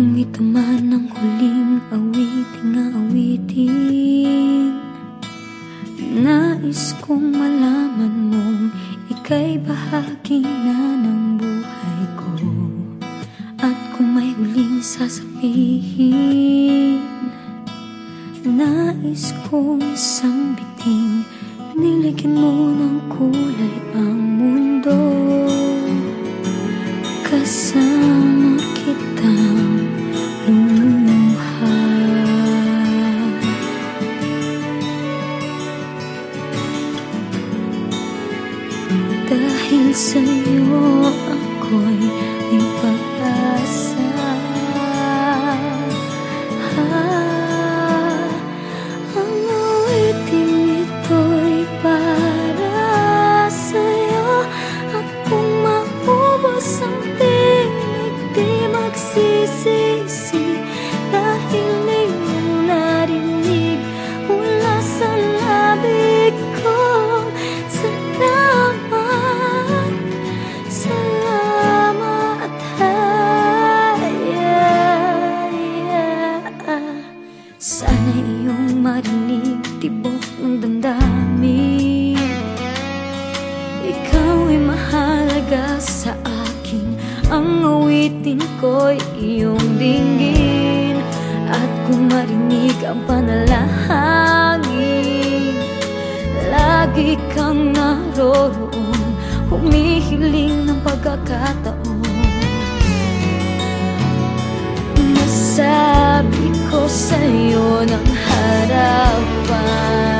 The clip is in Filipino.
ka man ang huling awiting awitin Nais kong malaman mong ika'y bahagi na ng buhay ko. At kung may huling sasabihin Nais kong isang biting Niligyan mo ng kulay ang Dahil sa'yo ako'y may Ikaw mahalaga sa akin. Ang awitin ko'y iyong dinggin. At kung marinig ang panalangin Lagi kang naroroon. Humihiling ng pagkakataon. Masabi ko sa'yo ng harapan